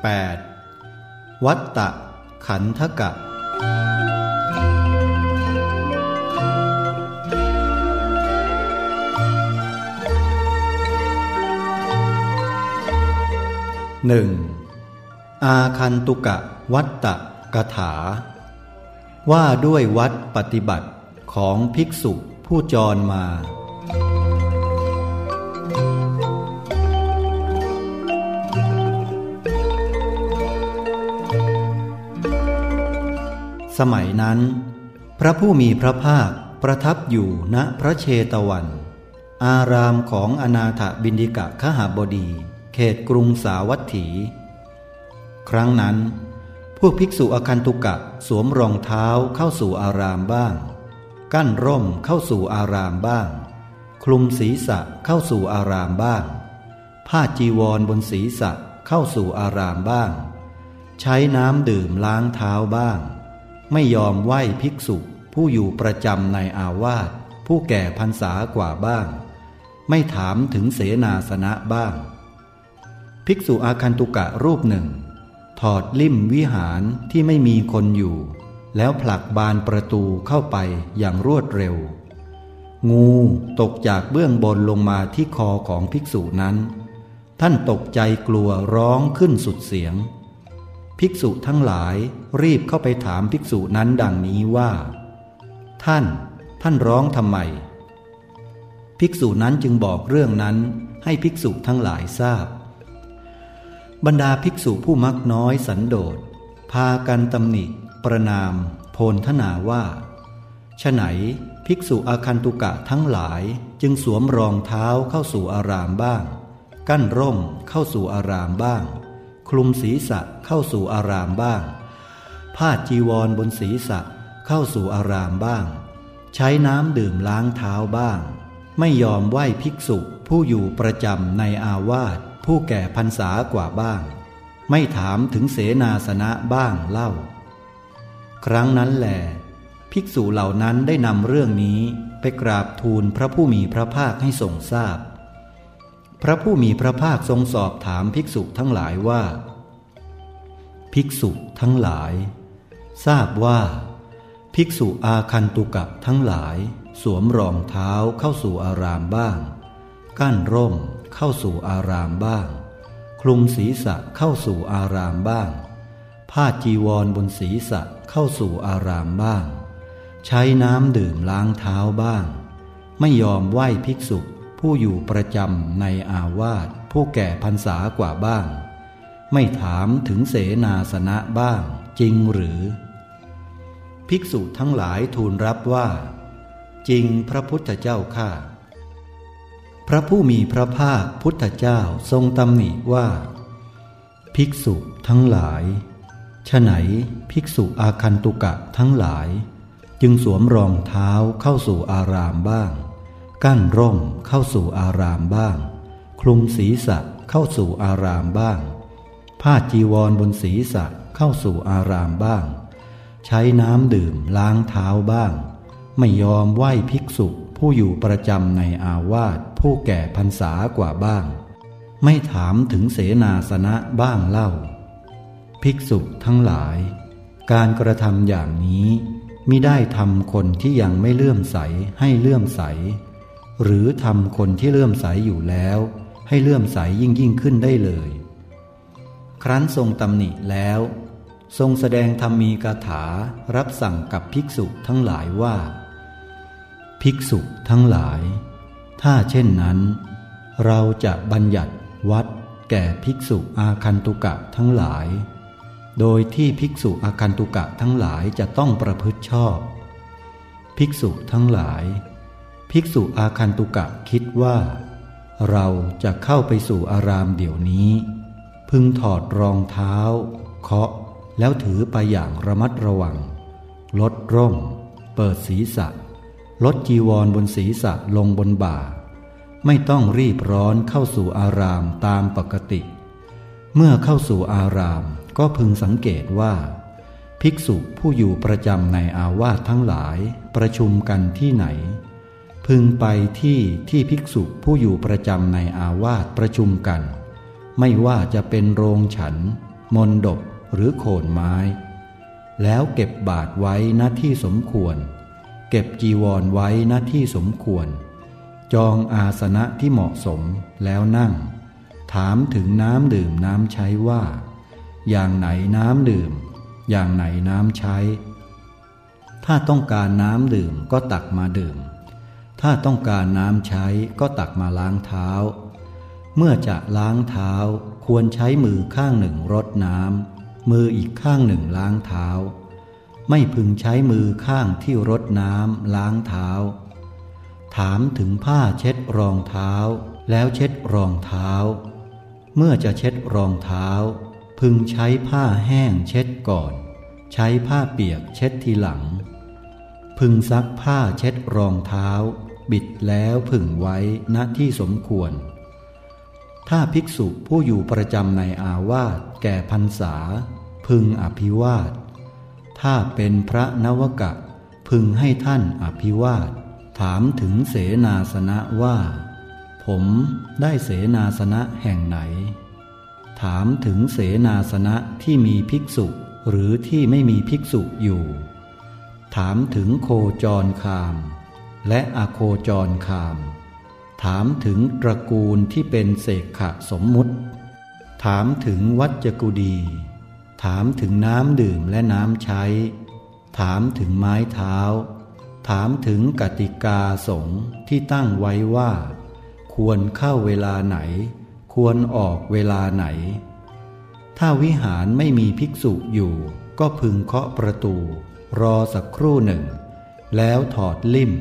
8. วัตตะขันธกะหนึ่งอาคันตุกะวัตตะกถา ว่าด้วยวัดปฏิบัติของภิกษุผู้จรมา สมัยนั้น พระผู้มีพระภาคประทับอยู่ณพระเชตวัน อารามของอนาถบินดิกะขหาบดี เขตกรุงสาวัตถี ครั้งนั้น พวกภิกษุอคันตุกะสวมรองเท้าเข้าสู่อารามบ้าง กั้นร่มเข้าสู่อารามบ้าง คลุมศีรษะเข้าสู่อารามบ้าง ผ้าจีวรบนศีรษะเข้าสู่อารามบ้าง ใช้น้ำดื่มล้างเท้าบ้าง ไม่ยอมไหว้ภิกษุผู้อยู่ประจำในอาวาสผู้แก่พรรษากว่าบ้าง ไม่ถามถึงเสนาสนะบ้าง ภิกษุอาคันตุกะรูปหนึ่ง ถอดลิ่มวิหารที่ไม่มีคนอยู่ แล้วผลักบานประตูเข้าไปอย่างรวดเร็ว งูตกจากเบื้องบนลงมาที่คอของภิกษุนั้น ท่านตกใจกลัวร้องขึ้นสุดเสียง ภิกษุทั้งหลายรีบเข้าไปถามภิกษุนั้นดังนี้ว่า ท่านท่านร้องทำไม ภิกษุนั้นจึงบอกเรื่องนั้นให้ภิกษุทั้งหลายทราบ บรรดาภิกษุผู้มักน้อยสันโดษ พากันตำหนิ ประนาม โพลทนาว่าฉไหนภิกษุอาคันตุกะทั้งหลายจึงสวมรองเท้าเข้าสู่อารามบ้าง กั้นร่มเข้าสู่อารามบ้าง คลุมศีรษะเข้าสู่อารามบ้างผ้าจีวรบนศีรษะเข้าสู่อารามบ้าง ใช้น้ำดื่มล้างเท้าบ้าง ไม่ยอมไหว้ภิกษุผู้อยู่ประจำในอาวาสผู้แก่พรรษากว่าบ้าง ไม่ถามถึงเสนาสนะบ้างเล่า ครั้งนั้นแหลภิกษุเหล่านั้นได้นำเรื่องนี้ไปกราบทูลพระผู้มีพระภาคให้ทรงทราบพ พระผู้มีพระภาคทรงสอบถามภิกษุทั้งหลายว่า ภิกษุทั้งหลาย ทราบว่า ภิกษุอาคันตุกะทั้งหลาย สวมรองเท้าเข้าสู่อารามบ้าง กั้นร่มเข้าสู่อารามบ้าง คลุมศีรษะเข้าสู่อารามบ้าง ผ้าจีวรบนศีรษะเข้าสู่อารามบ้าง ใช้น้ำดื่มล้างเท้าบ้าง ไม่ยอมไหว้ภิกษุ ผู้อยู่ประจำในอาวาสผู้แก่พรรษากว่าบ้าง ไม่ถามถึงเสนาสนะบ้างจริงหรือ ภิกษุทั้งหลายทูลรับว่า จริงพระพุทธเจ้าข้าพระผู้มีพระภาคพุทธเจ้าทรงตำหนิว่า ภิกษุทั้งหลายฉไหนภิกษุอาคันตุกะทั้งหลาย จึงสวมรองเท้าเข้าสู่อารามบ้าง กั้นร่มเข้าสู่อารามบ้าง คลุมศีรษะเข้าสู่อารามบ้าง ผ้าจีวรบนศีรษะเข้าสู่อารามบ้าง ใช้น้ำดื่มล้างเท้าบ้าง ไม่ยอมไหว้ภิกษุผู้อยู่ประจำในอาวาสผู้แก่พรรษากว่าบ้าง ไม่ถามถึงเสนาสนะบ้างเล่า ภิกษุทั้งหลาย การกระทำอย่างนี้มิได้ทำคนที่ยังไม่เลื่อมใสให้เลื่อมใส หรือทำคนที่เลื่อมใสอยู่แล้ว ให้เลื่อมใสยิ่งยิ่งขึ้นได้เลย ครั้นทรงตำหนิแล้ว ทรงแสดงธรรมีกาถารับสั่งกับภิกษุทั้งหลายว่า ภิกษุทั้งหลาย ถ้าเช่นนั้น เราจะบัญญัติวัดแก่ภิกษุอาคันตุกะทั้งหลาย โดยที่ภิกษุอาคันตุกะทั้งหลายจะต้องประพฤติชอบ ภิกษุทั้งหลาย ภิกษุอาคันตุกะคิดว่า เราจะเข้าไปสู่อารามเดี๋ยวนี้ พึงถอดรองเท้า เคาะแล้วถือไปอย่างระมัดระวัง ลดร่ม เปิดศีรษะ ลดจีวรบนศีรษะลงบนบ่า ไม่ต้องรีบร้อนเข้าสู่อารามตามปกติ เมื่อเข้าสู่อารามก็พึงสังเกตว่า ภิกษุผู้อยู่ประจำในอาวาสทั้งหลายประชุมกันที่ไหน พึงไปที่ที่ภิกษุผู้อยู่ประจำในอาวาสประชุมกัน ไม่ว่าจะเป็นโรงฉัน มนดบหรือโคนไม้ แล้วเก็บบาทไว้หน้าที่สมควร เก็บจีวรไว้หน้าที่สมควร จองอาสนะที่เหมาะสมแล้วนั่ง ถามถึงน้ำดื่มน้ำใช้ว่า อย่างไหนน้ำดื่ม อย่างไหนน้ำใช้ ถ้าต้องการน้ำดื่มก็ตักมาดื่ม ถ้าต้องการน้ำใช้ก็ตักมาล้างเท้า เมื่อจะล้างเท้าควรใช้มือข้างหนึ่งรดน้ำ มืออีกข้างหนึ่งล้างเท้า ไม่พึงใช้มือข้างที่รดน้ำล้างเท้า ถามถึงผ้าเช็ดรองเท้า แล้วเช็ดรองเท้า เมื่อจะเช็ดรองเท้า พึงใช้ผ้าแห้งเช็ดก่อน ใช้ผ้าเปียกเช็ดทีหลัง พึงซักผ้าเช็ดรองเท้า บิดแล้วพึ่งไว้ณที่สมควร ถ้าภิกษุผู้อยู่ประจำในอาวาสแก่พรรษา พึงอภิวาท ถ้าเป็นพระนวกะ พึงให้ท่านอภิวาท ถามถึงเสนาสนะว่า ผมได้เสนาสนะแห่งไหน ถามถึงเสนาสนะที่มีภิกษุหรือที่ไม่มีภิกษุอยู่ ถามถึงโคจรคาม และอโคจรคาม ถามถึงตระกูลที่เป็นเสกขะสมมุติ ถามถึงวัจกุดี ถามถึงน้ำดื่มและน้ำใช้ ถามถึงไม้เท้า ถามถึงกติกาสงฆ์ที่ตั้งไว้ว่า ควรเข้าเวลาไหน ควรออกเวลาไหน ถ้าวิหารไม่มีภิกษุอยู่ก็พึงเคาะประตู รอสักครู่หนึ่ง แล้วถอดลิ่ม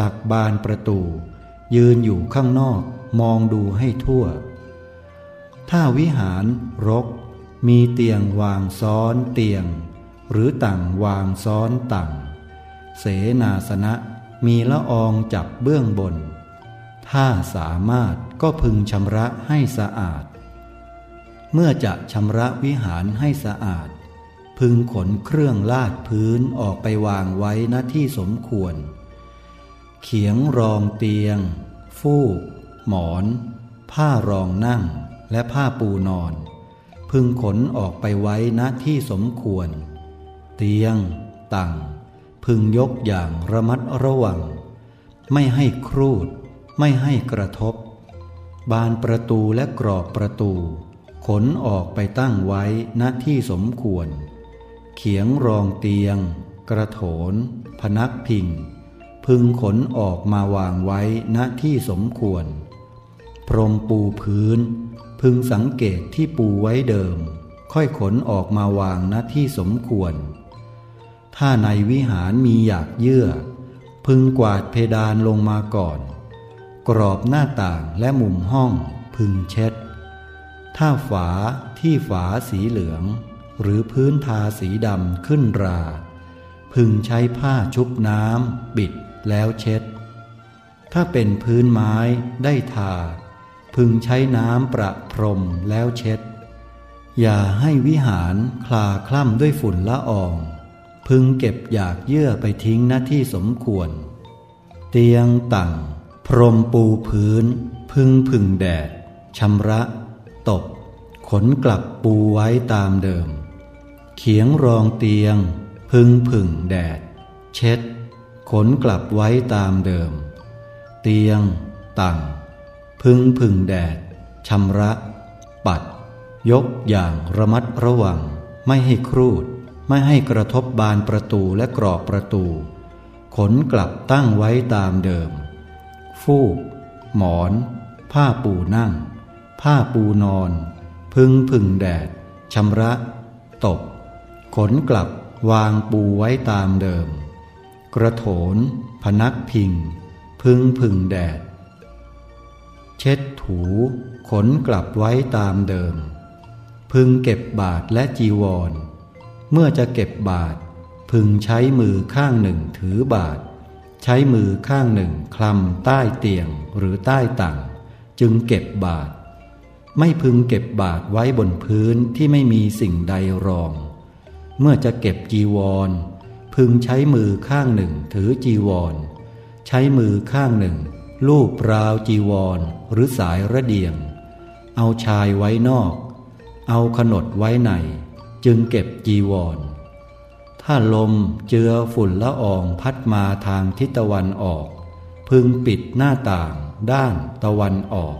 ลักบานประตู ยืนอยู่ข้างนอกมองดูให้ทั่ว ถ้าวิหารรก มีเตียงวางซ้อนเตียง หรือต่างวางซ้อนต่างเสนาสนะมีละอองจับเบื้องบน ถ้าสามารถก็พึงชำระให้สะอาด เมื่อจะชำระวิหารให้สะอาด พึงขนเครื่องลาดพื้นออกไปวางไว้ณที่สมควร เขียงรองเตียง ฟูก หมอน ผ้ารองนั่งและผ้าปูนอน พึงขนออกไปไว้ณที่สมควร เตียงตังพึงยกอย่างระมัดระวัง ไม่ให้ครูด ไม่ให้กระทบ บานประตูและกรอบประตู ขนออกไปตั้งไว้ณที่สมควร เขียงรองเตียง กระโถน พนักพิง พึงขนออกมาวางไว้ณที่สมควร พรมปูพื้น พึงสังเกตที่ปูไว้เดิม ค่อยขนออกมาวางณที่สมควร ถ้าในวิหารมีอยากเยื่อ พึงกวาดเพดานลงมาก่อน กรอบหน้าต่างและมุมห้องพึงเช็ด ถ้าฝาที่ฝาสีเหลือง หรือพื้นทาสีดำขึ้นราพึงใช้ผ้าชุบน้ำ บิด แล้วเช็ด ถ้าเป็นพื้นไม้ได้ทา พึงใช้น้ำประพรมแล้วเช็ด อย่าให้วิหารคลาคล่ำด้วยฝุ่นละออง พึงเก็บอยากเยื่อไปทิ้งหน้าที่สมควร เตียงต่างพรมปูพื้น พึงพึ่งแดดชำระตบขนกลับปูไว้ตามเดิม เขียงรองเตียง พึงผึ่งแดด เช็ด ขนกลับไว้ตามเดิม เตียง ต่างพึงผึ่งแดดชำระ ปัด ยกอย่างระมัดระวัง ไม่ให้ครูด ไม่ให้กระทบบานประตูและกรอบประตู ขนกลับตั้งไว้ตามเดิม ฟูก หมอน ผ้าปูนั่ง ผ้าปูนอน พึงผึ่งแดดชำระตบขนกลับวางปูไว้ตามเดิม กระโถน พนักพิง พึงผึ่งแดด เช็ดถูขนกลับไว้ตามเดิม พึงเก็บบาทและจีวร เมื่อจะเก็บบาท พึงใช้มือข้างหนึ่งถือบาท ใช้มือข้างหนึ่งคลำใต้เตียงหรือใต้ต่างจึงเก็บบาท ไม่พึงเก็บบาทไว้บนพื้นที่ไม่มีสิ่งใดรอง เมื่อจะเก็บจีวร พึงใช้มือข้างหนึ่งถือจีวร ใช้มือข้างหนึ่ง ลูบราวจีวรหรือสายระเดียง เอาชายไว้นอก เอาขนดไว้ใน จึงเก็บจีวร ถ้าลมเจือฝุ่นละอองพัดมาทางทิศตะวันออก พึงปิดหน้าต่างด้านตะวันออก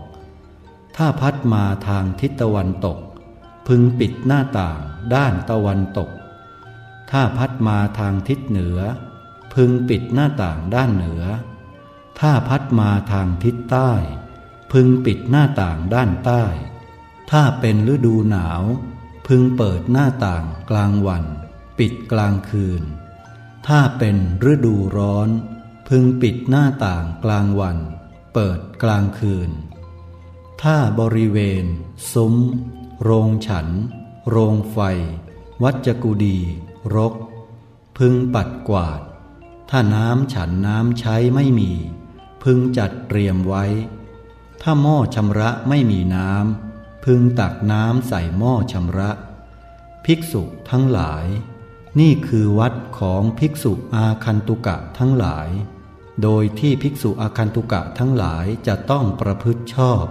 ถ้าพัดมาทางทิศตะวันตก พึงปิดหน้าต่างด้านตะวันตก ถ้าพัดมาทางทิศเหนือ พึงปิดหน้าต่างด้านเหนือ ถ้าพัดมาทางทิศใต้ พึงปิดหน้าต่างด้านใต้ ถ้าเป็นฤดูหนาว พึงเปิดหน้าต่างกลางวัน ปิดกลางคืน ถ้าเป็นฤดูร้อน พึงปิดหน้าต่างกลางวัน เปิดกลางคืน ถ้าบริเวณ ซุ้ม โรงฉัน โรงไฟ วัจกุดี รก พึงปัดกวาด ถ้าน้ำฉันน้ำใช้ไม่มี พึงจัดเตรียมไว้ ถ้าหม้อชำระไม่มีน้ำ พึงตักน้ำใส่หม้อชำระ ภิกษุทั้งหลาย นี่คือวัดของภิกษุอาคันตุกะทั้งหลาย โดยที่ภิกษุอาคันตุกะทั้งหลายจะต้องประพฤติชอบ